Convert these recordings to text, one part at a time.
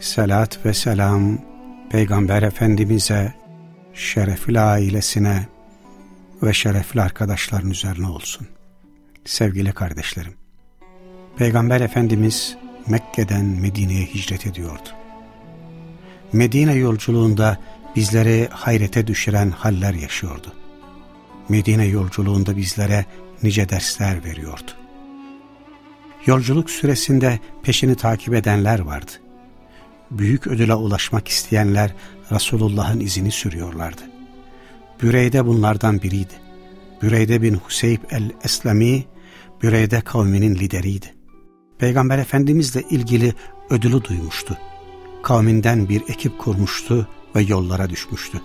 Selat ve selam Peygamber Efendimiz'e, şerefli ailesine ve şerefli arkadaşların üzerine olsun. Sevgili kardeşlerim, Peygamber Efendimiz Mekke'den Medine'ye hicret ediyordu. Medine yolculuğunda bizleri hayrete düşüren haller yaşıyordu. Medine yolculuğunda bizlere nice dersler veriyordu. Yolculuk süresinde peşini takip edenler vardı. Büyük ödüle ulaşmak isteyenler Resulullah'ın izini sürüyorlardı. Büreyde bunlardan biriydi. Büreyde bin Huseyb el-Eslami, Büreyde kavminin lideriydi. Peygamber Efendimizle ilgili ödülü duymuştu. Kavminden bir ekip kurmuştu ve yollara düşmüştü.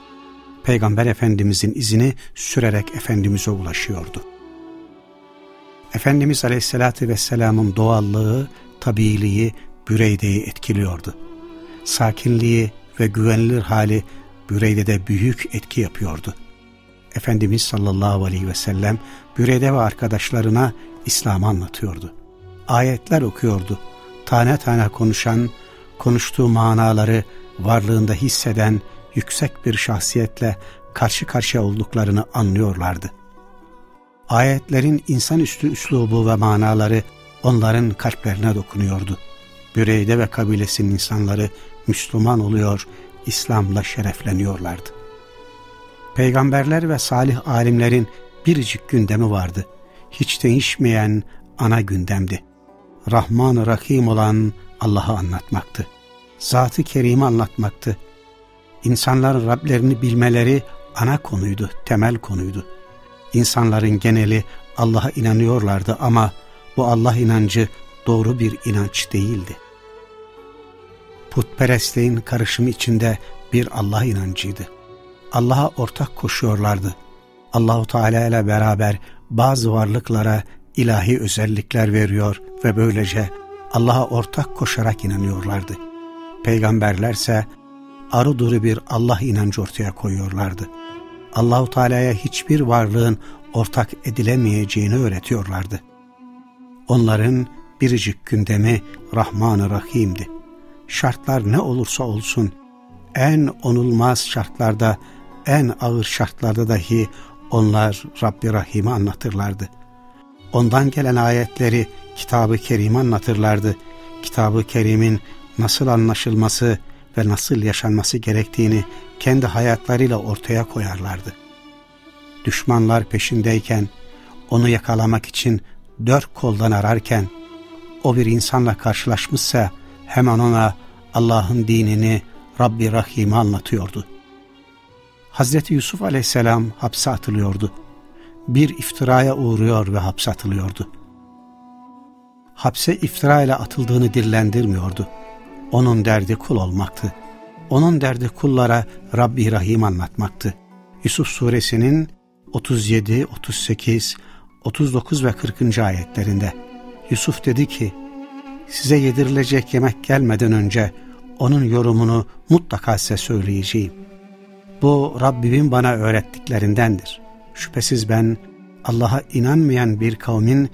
Peygamber Efendimizin izini sürerek Efendimiz'e ulaşıyordu. Efendimiz Aleyhisselatü Vesselam'ın doğallığı, tabiiliği Büreyde'yi etkiliyordu. Sakinliği ve güvenilir hali Büreyde'de büyük etki yapıyordu. Efendimiz sallallahu aleyhi ve sellem Büreyde ve arkadaşlarına İslam'ı anlatıyordu. Ayetler okuyordu. Tane tane konuşan, konuştuğu manaları varlığında hisseden yüksek bir şahsiyetle karşı karşıya olduklarını anlıyorlardı. Ayetlerin insanüstü üslubu ve manaları onların kalplerine dokunuyordu. Büreyde ve kabilesinin insanları Müslüman oluyor, İslam'la şerefleniyorlardı. Peygamberler ve salih alimlerin biricik gündemi vardı. Hiç değişmeyen ana gündemdi. Rahman Rahim olan Allah'ı anlatmaktı. Zat-ı Kerim'i anlatmaktı. İnsanların Rablerini bilmeleri ana konuydu, temel konuydu. İnsanların geneli Allah'a inanıyorlardı ama bu Allah inancı doğru bir inanç değildi. Putperestliğin karışımı içinde bir Allah inancıydı. Allah'a ortak koşuyorlardı. Allahu Teala ile beraber bazı varlıklara ilahi özellikler veriyor ve böylece Allah'a ortak koşarak inanıyorlardı. Peygamberlerse arı duru bir Allah inancı ortaya koyuyorlardı. Allahu Teala'ya hiçbir varlığın ortak edilemeyeceğini öğretiyorlardı. Onların biricik gündemi Rahman-ı Rahim'di. Şartlar ne olursa olsun, en onulmaz şartlarda, en ağır şartlarda dahi onlar Rabbi Rahim'i anlatırlardı. Ondan gelen ayetleri Kitab-ı Kerim'i anlatırlardı. Kitab-ı Kerim'in nasıl anlaşılması ve nasıl yaşanması gerektiğini kendi hayatlarıyla ortaya koyarlardı. Düşmanlar peşindeyken, onu yakalamak için dört koldan ararken, o bir insanla karşılaşmışsa hemen ona Allah'ın dinini, Rabbi Rahim'i anlatıyordu. Hazreti Yusuf aleyhisselam hapse atılıyordu. Bir iftiraya uğruyor ve hapse atılıyordu. Hapse iftira ile atıldığını dillendirmiyordu onun derdi kul olmaktı. Onun derdi kullara Rabbi Rahim anlatmaktı. Yusuf suresinin 37, 38, 39 ve 40. ayetlerinde Yusuf dedi ki, size yedirilecek yemek gelmeden önce onun yorumunu mutlaka size söyleyeceğim. Bu Rabbimin bana öğrettiklerindendir. Şüphesiz ben Allah'a inanmayan bir kavmin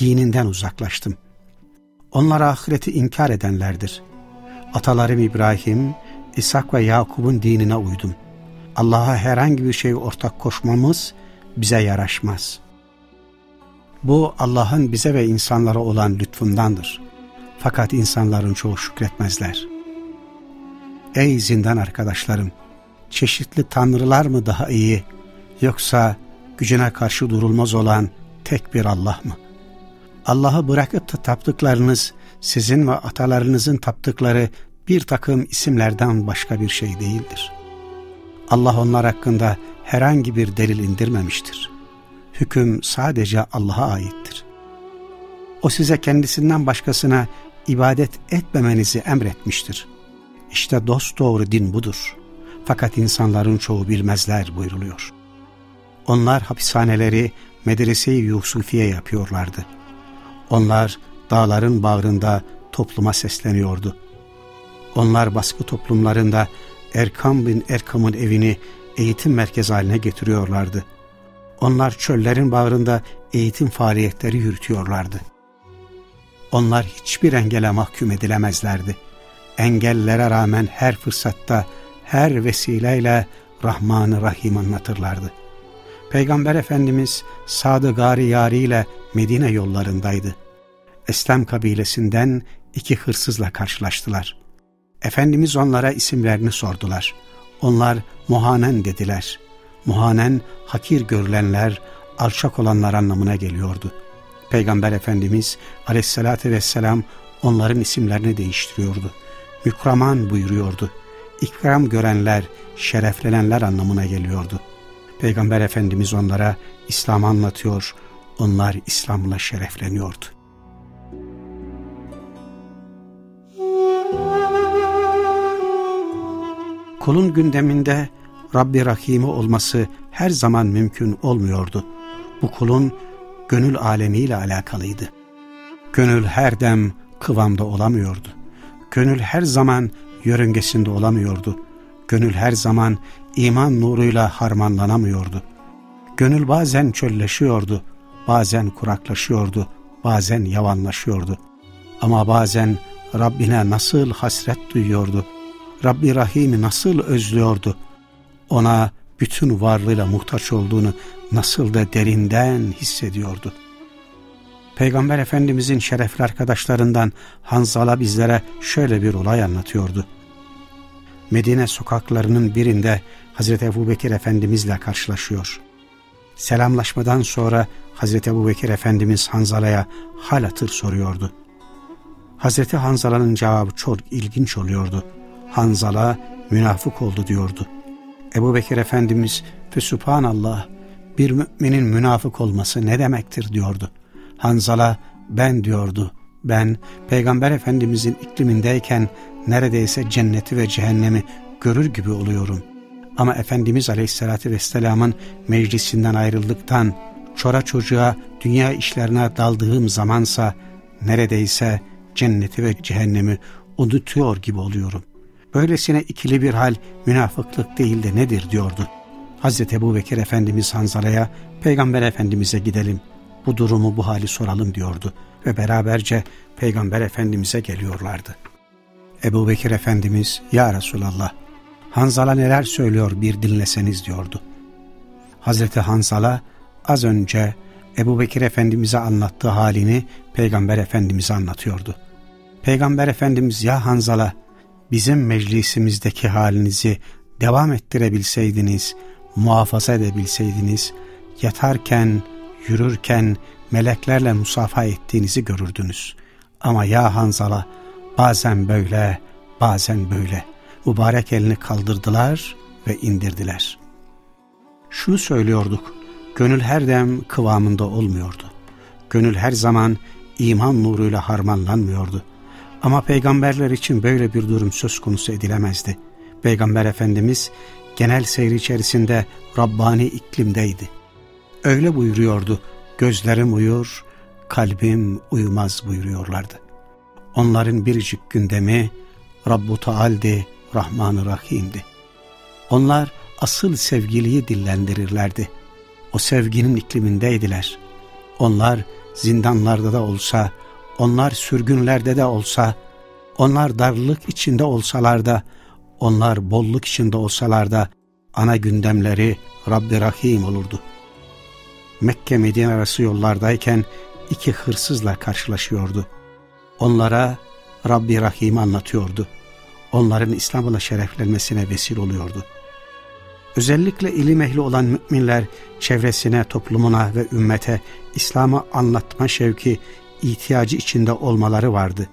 dininden uzaklaştım. Onlar ahireti inkar edenlerdir. Atalarım İbrahim, İshak ve Yakub'un dinine uydum. Allah'a herhangi bir şey ortak koşmamız bize yaraşmaz. Bu Allah'ın bize ve insanlara olan lütfundandır. Fakat insanların çoğu şükretmezler. Ey zindan arkadaşlarım! Çeşitli tanrılar mı daha iyi yoksa gücüne karşı durulmaz olan tek bir Allah mı? Allah'ı bırakıp da taptıklarınız sizin ve atalarınızın taptıkları bir takım isimlerden başka bir şey değildir. Allah onlar hakkında herhangi bir delil indirmemiştir. Hüküm sadece Allah'a aittir. O size kendisinden başkasına ibadet etmemenizi emretmiştir. İşte dost doğru din budur. Fakat insanların çoğu bilmezler buyruluyor. Onlar hapishaneleri medrese-i Yusufiye yapıyorlardı. Onlar dağların bağrında topluma sesleniyordu. Onlar baskı toplumlarında Erkam bin Erkam'ın evini eğitim merkezi haline getiriyorlardı. Onlar çöllerin bağrında eğitim faaliyetleri yürütüyorlardı. Onlar hiçbir engele mahkum edilemezlerdi. Engellere rağmen her fırsatta, her vesileyle Rahman-ı Rahim anlatırlardı. Peygamber Efendimiz Sadı Gari Yari ile Medine yollarındaydı. Eslem kabilesinden iki hırsızla karşılaştılar. Efendimiz onlara isimlerini sordular. Onlar Muhanen dediler. Muhanen hakir görülenler, alçak olanlar anlamına geliyordu. Peygamber Efendimiz aleyhissalatü vesselam onların isimlerini değiştiriyordu. Mükraman buyuruyordu. İkram görenler, şereflenenler anlamına geliyordu. Peygamber Efendimiz onlara İslam anlatıyor, onlar İslam'la şerefleniyordu. Kulun gündeminde Rabbi Rahim'i olması her zaman mümkün olmuyordu. Bu kulun gönül alemiyle alakalıydı. Gönül her dem kıvamda olamıyordu. Gönül her zaman yörüngesinde olamıyordu. Gönül her zaman iman nuruyla harmanlanamıyordu. Gönül bazen çölleşiyordu, bazen kuraklaşıyordu, bazen yavanlaşıyordu. Ama bazen Rabbine nasıl hasret duyuyordu, Rabbi Rahim'i nasıl özlüyordu, ona bütün varlığıyla muhtaç olduğunu nasıl da derinden hissediyordu. Peygamber Efendimizin şerefli arkadaşlarından Hanzala bizlere şöyle bir olay anlatıyordu. Medine sokaklarının birinde Hazreti Ebu Bekir Efendimizle karşılaşıyor. Selamlaşmadan sonra Hazreti Ebu Bekir Efendimiz Hanzala'ya hal hatır soruyordu. Hazreti Hanzala'nın cevabı çok ilginç oluyordu. Hanzala münafık oldu diyordu. Ebu Bekir Efendimiz ve Subhanallah bir müminin münafık olması ne demektir diyordu. Hanzala ben diyordu. Ben Peygamber Efendimizin iklimindeyken neredeyse cenneti ve cehennemi görür gibi oluyorum. Ama Efendimiz Aleyhisselatü Vesselam'ın meclisinden ayrıldıktan, çora çocuğa dünya işlerine daldığım zamansa neredeyse cenneti ve cehennemi unutuyor gibi oluyorum. Böylesine ikili bir hal münafıklık değil de nedir diyordu. Hazreti Ebu Bekir Efendimiz Hanzala'ya Peygamber Efendimiz'e gidelim bu durumu bu hali soralım diyordu ve beraberce Peygamber Efendimiz'e geliyorlardı. Ebu Bekir Efendimiz Ya Resulallah Hanzala neler söylüyor bir dinleseniz diyordu. Hazreti Hanzala az önce Ebu Bekir Efendimiz'e anlattığı halini Peygamber Efendimiz'e anlatıyordu. Peygamber Efendimiz ya Hanzala bizim meclisimizdeki halinizi devam ettirebilseydiniz, muhafaza edebilseydiniz, yatarken, yürürken meleklerle musafa ettiğinizi görürdünüz. Ama ya Hanzala bazen böyle, bazen böyle mübarek elini kaldırdılar ve indirdiler. Şunu söylüyorduk, gönül her dem kıvamında olmuyordu. Gönül her zaman iman nuruyla harmanlanmıyordu. Ama peygamberler için böyle bir durum söz konusu edilemezdi. Peygamber Efendimiz genel seyri içerisinde Rabbani iklimdeydi. Öyle buyuruyordu, gözlerim uyur, kalbim uyumaz buyuruyorlardı. Onların biricik gündemi Rabbu Taal'di, Rahman-ı Rahim'di. Onlar asıl sevgiliyi dillendirirlerdi. O sevginin iklimindeydiler. Onlar zindanlarda da olsa, onlar sürgünlerde de olsa, onlar darlık içinde olsalar da, onlar bolluk içinde olsalar da ana gündemleri Rabbi Rahim olurdu. Mekke Medine arası yollardayken iki hırsızla karşılaşıyordu. Onlara Rabbi Rahim anlatıyordu. Onların İslam'la şereflenmesine vesile oluyordu. Özellikle ilim ehli olan müminler çevresine, toplumuna ve ümmete İslam'ı anlatma şevki, ihtiyacı içinde olmaları vardı.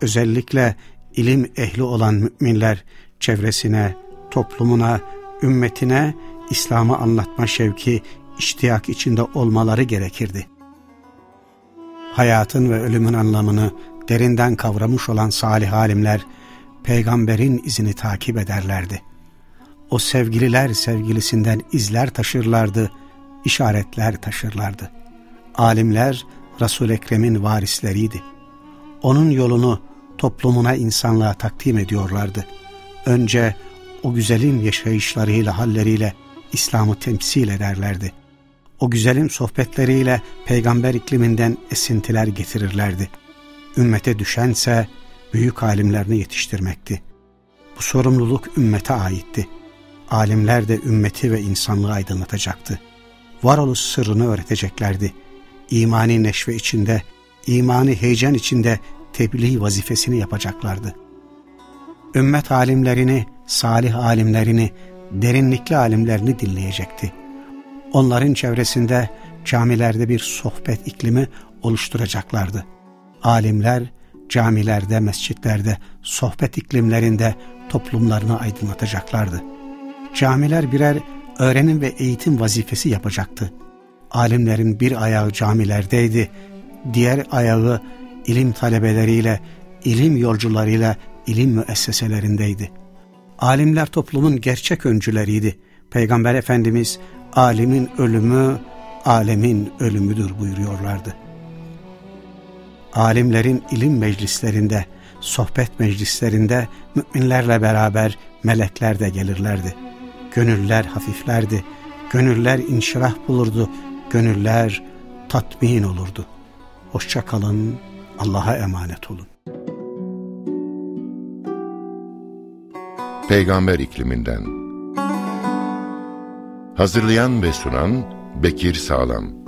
Özellikle ilim ehli olan müminler çevresine, toplumuna, ümmetine İslam'ı anlatma şevki, iştiyak içinde olmaları gerekirdi. Hayatın ve ölümün anlamını derinden kavramış olan salih alimler, peygamberin izini takip ederlerdi. O sevgililer sevgilisinden izler taşırlardı, işaretler taşırlardı. Alimler Resul Ekrem'in varisleriydi. Onun yolunu toplumuna insanlığa takdim ediyorlardı. Önce o güzelim yaşayışlarıyla, halleriyle İslam'ı temsil ederlerdi. O güzelim sohbetleriyle peygamber ikliminden esintiler getirirlerdi. Ümmete düşense büyük alimlerini yetiştirmekti. Bu sorumluluk ümmete aitti. Alimler de ümmeti ve insanlığı aydınlatacaktı. Varoluş sırrını öğreteceklerdi. İmani neşve içinde, imani heyecan içinde tebliğ vazifesini yapacaklardı. Ümmet alimlerini, salih alimlerini, derinlikli alimlerini dinleyecekti. Onların çevresinde camilerde bir sohbet iklimi oluşturacaklardı. Alimler camilerde, mescitlerde, sohbet iklimlerinde toplumlarını aydınlatacaklardı. Camiler birer öğrenim ve eğitim vazifesi yapacaktı. Alimlerin bir ayağı camilerdeydi, diğer ayağı ilim talebeleriyle, ilim yolcularıyla ilim müesseselerindeydi. Alimler toplumun gerçek öncüleriydi. Peygamber Efendimiz, alimin ölümü, alemin ölümüdür buyuruyorlardı. Alimlerin ilim meclislerinde, sohbet meclislerinde müminlerle beraber melekler de gelirlerdi. Gönüller hafiflerdi, gönüller inşirah bulurdu, gönüller tatmin olurdu. Hoşça kalın, Allah'a emanet olun. Peygamber ikliminden Hazırlayan ve sunan Bekir Sağlam